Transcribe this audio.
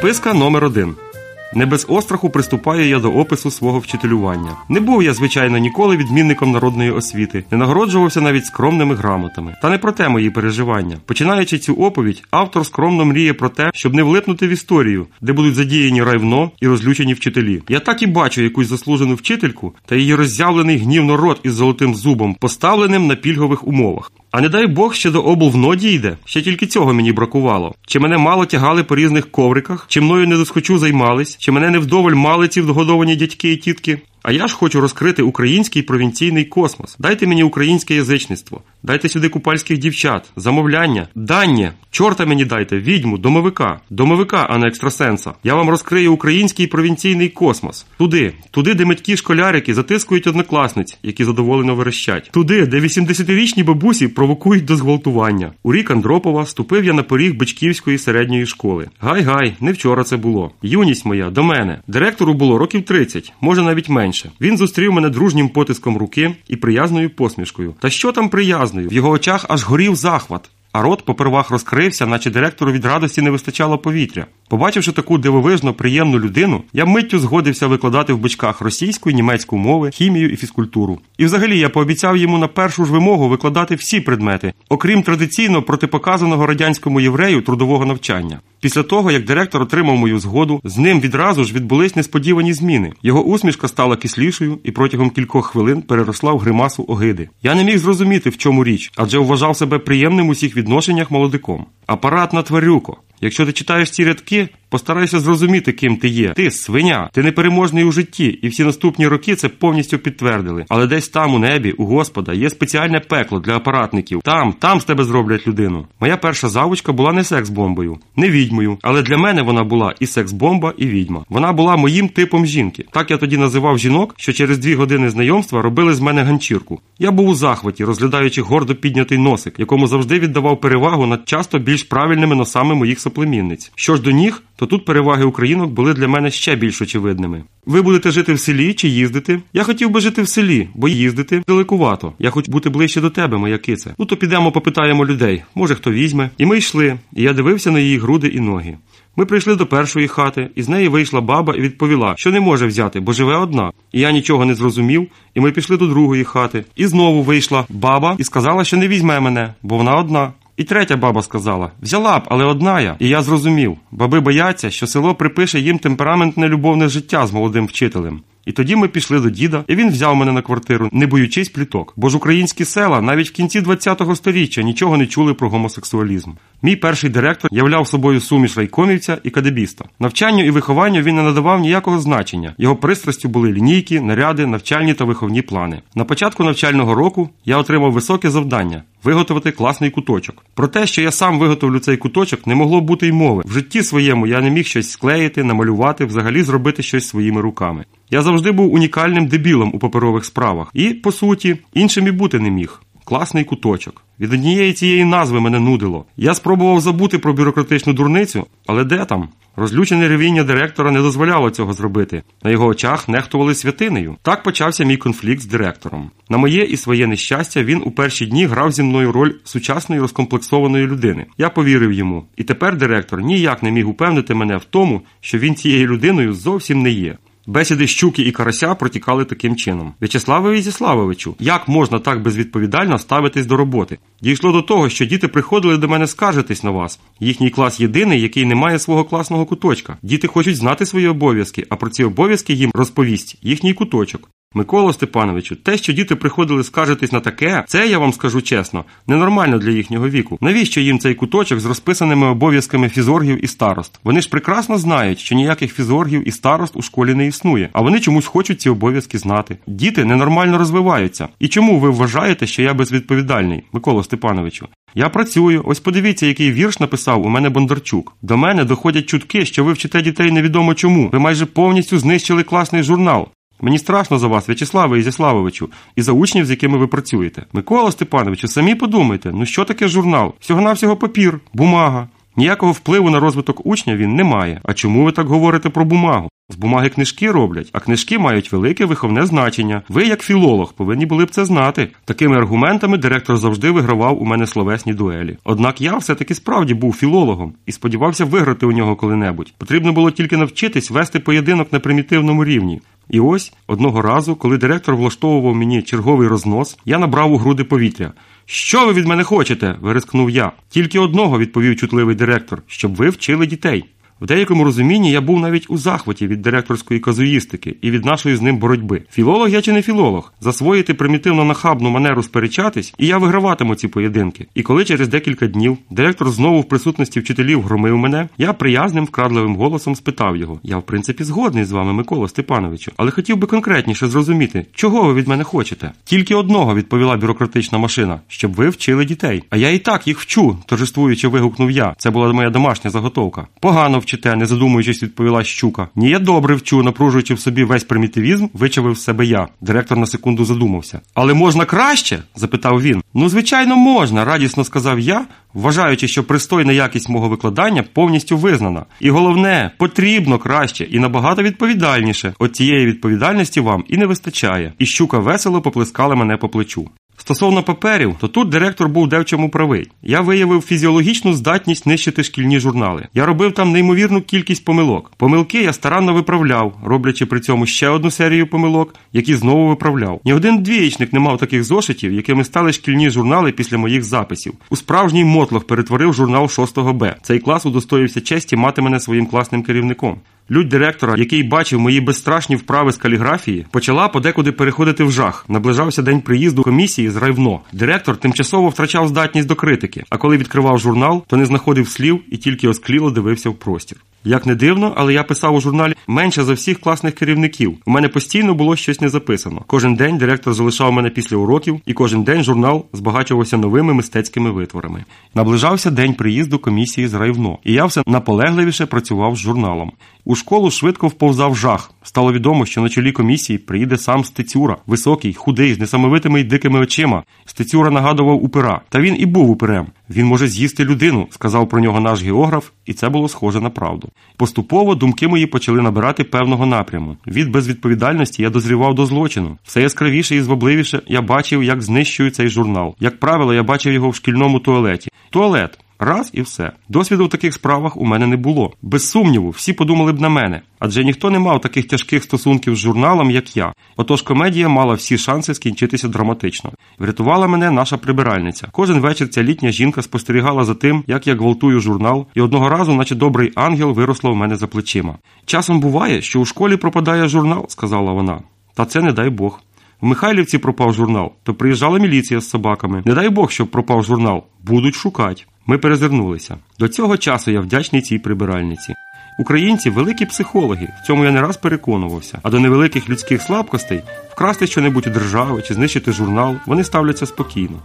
Записка номер 1 не без остраху приступаю я до опису свого вчителювання. Не був я, звичайно, ніколи відмінником народної освіти, не нагороджувався навіть скромними грамотами. Та не про те мої переживання. Починаючи цю оповідь, автор скромно мріє про те, щоб не влипнути в історію, де будуть задіяні райвно і розлючені вчителі. Я так і бачу якусь заслужену вчительку та її роззявлений гнівно рот із золотим зубом, поставленим на пільгових умовах. А не дай Бог ще до облвно дійде. Ще тільки цього мені бракувало. Чи мене мало тягали по різних ковриках, чи мною не доскочу займались, чи мене невдоволь мали ці вдогодовані дядьки і тітки. А я ж хочу розкрити український провінційний космос. Дайте мені українське язичництво, дайте сюди купальських дівчат, замовляння, дання, чорта мені дайте, відьму, домовика, домовика, а не екстрасенса. Я вам розкрию український провінційний космос. Туди, туди, де меткі школярики затискують однокласниць, які задоволено верещать. Туди, де 80-річні бабусі провокують до зґвалтування. У рік Андропова ступив я на поріг Бичківської середньої школи. Гай-гай, не вчора це було. Юність моя до мене. Директору було років 30, може навіть менше менше. Він зустрів мене дружнім потиском руки і приязною посмішкою. Та що там приязною? В його очах аж горів захват. А рот попервах розкрився, наче директору від радості не вистачало повітря. Побачивши таку дивовижно приємну людину, я миттю згодився викладати в бичках російську, німецьку мови, хімію і фізкультуру. І взагалі я пообіцяв йому на першу ж вимогу викладати всі предмети, окрім традиційно протипоказаного радянському єврею трудового навчання. Після того, як директор отримав мою згоду, з ним відразу ж відбулись несподівані зміни. Його усмішка стала кислішою і протягом кількох хвилин переросла в гримасу огиди. Я не міг зрозуміти, в чому річ, адже вважав себе приємним у всіх відношеннях молодиком. Апаратна тварюко. Якщо ти читаєш ці рядки, you постарайся зрозуміти, ким ти є. Ти свиня, ти непереможний у житті, і всі наступні роки це повністю підтвердили. Але десь там, у небі, у Господа, є спеціальне пекло для апаратників. Там, там з тебе зроблять людину. Моя перша завучка була не секс-бомбою, не відьмою, але для мене вона була і секс-бомба, і відьма. Вона була моїм типом жінки. Так я тоді називав жінок, що через дві години знайомства робили з мене ганчірку. Я був у захваті, розглядаючи гордо піднятий носик, якому завжди віддавав перевагу над часто більш правильними носами моїх соплемінниць. Що ж до ніг, то тут переваги українок були для мене ще більш очевидними. Ви будете жити в селі чи їздити? Я хотів би жити в селі, бо їздити далекувато. Я хочу бути ближче до тебе, моя кице. Ну то підемо, попитаємо людей. Може хто візьме. І ми йшли, і я дивився на її груди і ноги. Ми прийшли до першої хати, і з неї вийшла баба і відповіла, що не може взяти, бо живе одна. І я нічого не зрозумів, і ми пішли до другої хати. І знову вийшла баба і сказала, що не візьме мене, бо вона одна. І третя баба сказала: взяла б, але одна я. І я зрозумів. Баби бояться, що село припише їм темпераментне любовне життя з молодим вчителем. І тоді ми пішли до діда, і він взяв мене на квартиру, не боючись пліток. Бо ж українські села навіть в кінці ХХ століття нічого не чули про гомосексуалізм. Мій перший директор являв собою суміш райкомівця і кадебіста. Навчанню і вихованню він не надавав ніякого значення. Його пристрастю були лінійки, наряди, навчальні та виховні плани. На початку навчального року я отримав високе завдання виготовити класний куточок. Про те, що я сам виготовлю цей куточок, не могло бути й мови. В житті своєму я не міг щось склеїти, намалювати, взагалі зробити щось своїми руками. Я завжди був унікальним дебілом у паперових справах і, по суті, іншим і бути не міг. Класний куточок. Від однієї цієї назви мене нудило. Я спробував забути про бюрократичну дурницю, але де там? Розлючене ревіння директора не дозволяло цього зробити. На його очах нехтували святинею. Так почався мій конфлікт з директором. На моє і своє нещастя він у перші дні грав зі мною роль сучасної розкомплексованої людини. Я повірив йому. І тепер директор ніяк не міг упевнити мене в тому, що він цією людиною зовсім не є. Бесіди щуки і карася протікали таким чином. В'ячеславе Візіславовичу, як можна так безвідповідально ставитись до роботи? Дійшло до того, що діти приходили до мене скаржитись на вас. Їхній клас єдиний, який не має свого класного куточка. Діти хочуть знати свої обов'язки, а про ці обов'язки їм розповість їхній куточок. Микола Степановичу, те, що діти приходили скаржитись на таке, це я вам скажу чесно, ненормально для їхнього віку. Навіщо їм цей куточок з розписаними обов'язками фізоргів і старост? Вони ж прекрасно знають, що ніяких фізоргів і старост у школі не існує, а вони чомусь хочуть ці обов'язки знати. Діти ненормально розвиваються. І чому ви вважаєте, що я безвідповідальний, Микола Степановичу? Я працюю. Ось подивіться, який вірш написав у мене Бондарчук. До мене доходять чутки, що ви вчите дітей невідомо чому. Ви майже повністю знищили класний журнал. Мені страшно за вас, В'ячеславе Ізяславовичу, і за учнів, з якими ви працюєте. Микола Степановичу, самі подумайте, ну що таке журнал? Всього навсього папір, бумага. Ніякого впливу на розвиток учня він не має. А чому ви так говорите про бумагу? З бумаги книжки роблять, а книжки мають велике виховне значення. Ви, як філолог, повинні були б це знати. Такими аргументами директор завжди вигравав у мене словесні дуелі. Однак я все-таки справді був філологом і сподівався виграти у нього коли-небудь. Потрібно було тільки навчитись вести поєдинок на примітивному рівні. І ось одного разу, коли директор влаштовував мені черговий рознос, я набрав у груди повітря. Що ви від мене хочете? вирискнув я. Тільки одного відповів чутливий директор, щоб ви вчили дітей. В деякому розумінні я був навіть у захваті від директорської казуїстики і від нашої з ним боротьби. Філолог я чи не філолог? Засвоїти примітивно нахабну манеру сперечатись, і я виграватиму ці поєдинки. І коли через декілька днів директор знову в присутності вчителів громив мене, я приязним вкрадливим голосом спитав його: Я, в принципі, згодний з вами, Микола Степановичу, але хотів би конкретніше зрозуміти, чого ви від мене хочете. Тільки одного відповіла бюрократична машина, щоб ви вчили дітей. А я і так їх вчу, торжествуючи вигукнув я. Це була моя домашня заготовка. Погано вчите, не задумуючись, відповіла щука. Ні, я добре вчу, напружуючи в собі весь примітивізм, вичавив себе я. Директор на секунду задумався. Але можна краще? запитав він. Ну, звичайно, можна, радісно сказав я, вважаючи, що пристойна якість мого викладання повністю визнана. І головне, потрібно краще і набагато відповідальніше. От цієї відповідальності вам і не вистачає. І щука весело поплескала мене по плечу. Стосовно паперів, то тут директор був де в чому правий. Я виявив фізіологічну здатність нищити шкільні журнали. Я робив там неймовірну кількість помилок. Помилки я старанно виправляв, роблячи при цьому ще одну серію помилок, які знову виправляв. Ні один двієчник не мав таких зошитів, якими стали шкільні журнали після моїх записів. У справжній мотлох перетворив журнал 6 Б. Цей клас удостоївся честі мати мене своїм класним керівником. Людь директора, який бачив мої безстрашні вправи з каліграфії, почала подекуди переходити в жах. Наближався день приїзду комісії з райвно. Директор тимчасово втрачав здатність до критики, а коли відкривав журнал, то не знаходив слів і тільки оскліло дивився в простір. Як не дивно, але я писав у журналі менше за всіх класних керівників. У мене постійно було щось не записано. Кожен день директор залишав мене після уроків, і кожен день журнал збагачувався новими мистецькими витворами. Наближався день приїзду комісії з райвно, і я все наполегливіше працював з журналом. У школу швидко вповзав жах. Стало відомо, що на чолі комісії приїде сам Стецюра, високий, худий, з несамовитими й дикими очима. Стецюра нагадував упира, та він і був упирем. Він може з'їсти людину, сказав про нього наш географ, і це було схоже на правду. Поступово думки мої почали набирати певного напряму. Від безвідповідальності я дозрівав до злочину. Все яскравіше і звабливіше я бачив, як знищують цей журнал. Як правило, я бачив його в шкільному туалеті. Туалет. Раз і все. Досвіду в таких справах у мене не було. Без сумніву, всі подумали б на мене, адже ніхто не мав таких тяжких стосунків з журналом, як я. Отож комедія мала всі шанси скінчитися драматично. Врятувала мене наша прибиральниця. Кожен вечір ця літня жінка спостерігала за тим, як я гвалтую журнал, і одного разу, наче добрий ангел, виросла у мене за плечима. Часом буває, що у школі пропадає журнал, сказала вона. Та це не дай Бог. В Михайлівці пропав журнал, то приїжджала міліція з собаками. Не дай Бог, щоб пропав журнал. Будуть шукати. Ми перезирнулися. До цього часу я вдячний цій прибиральниці. Українці великі психологи, в цьому я не раз переконувався. А до невеликих людських слабкостей вкрасти щонебудь у держави чи знищити журнал вони ставляться спокійно.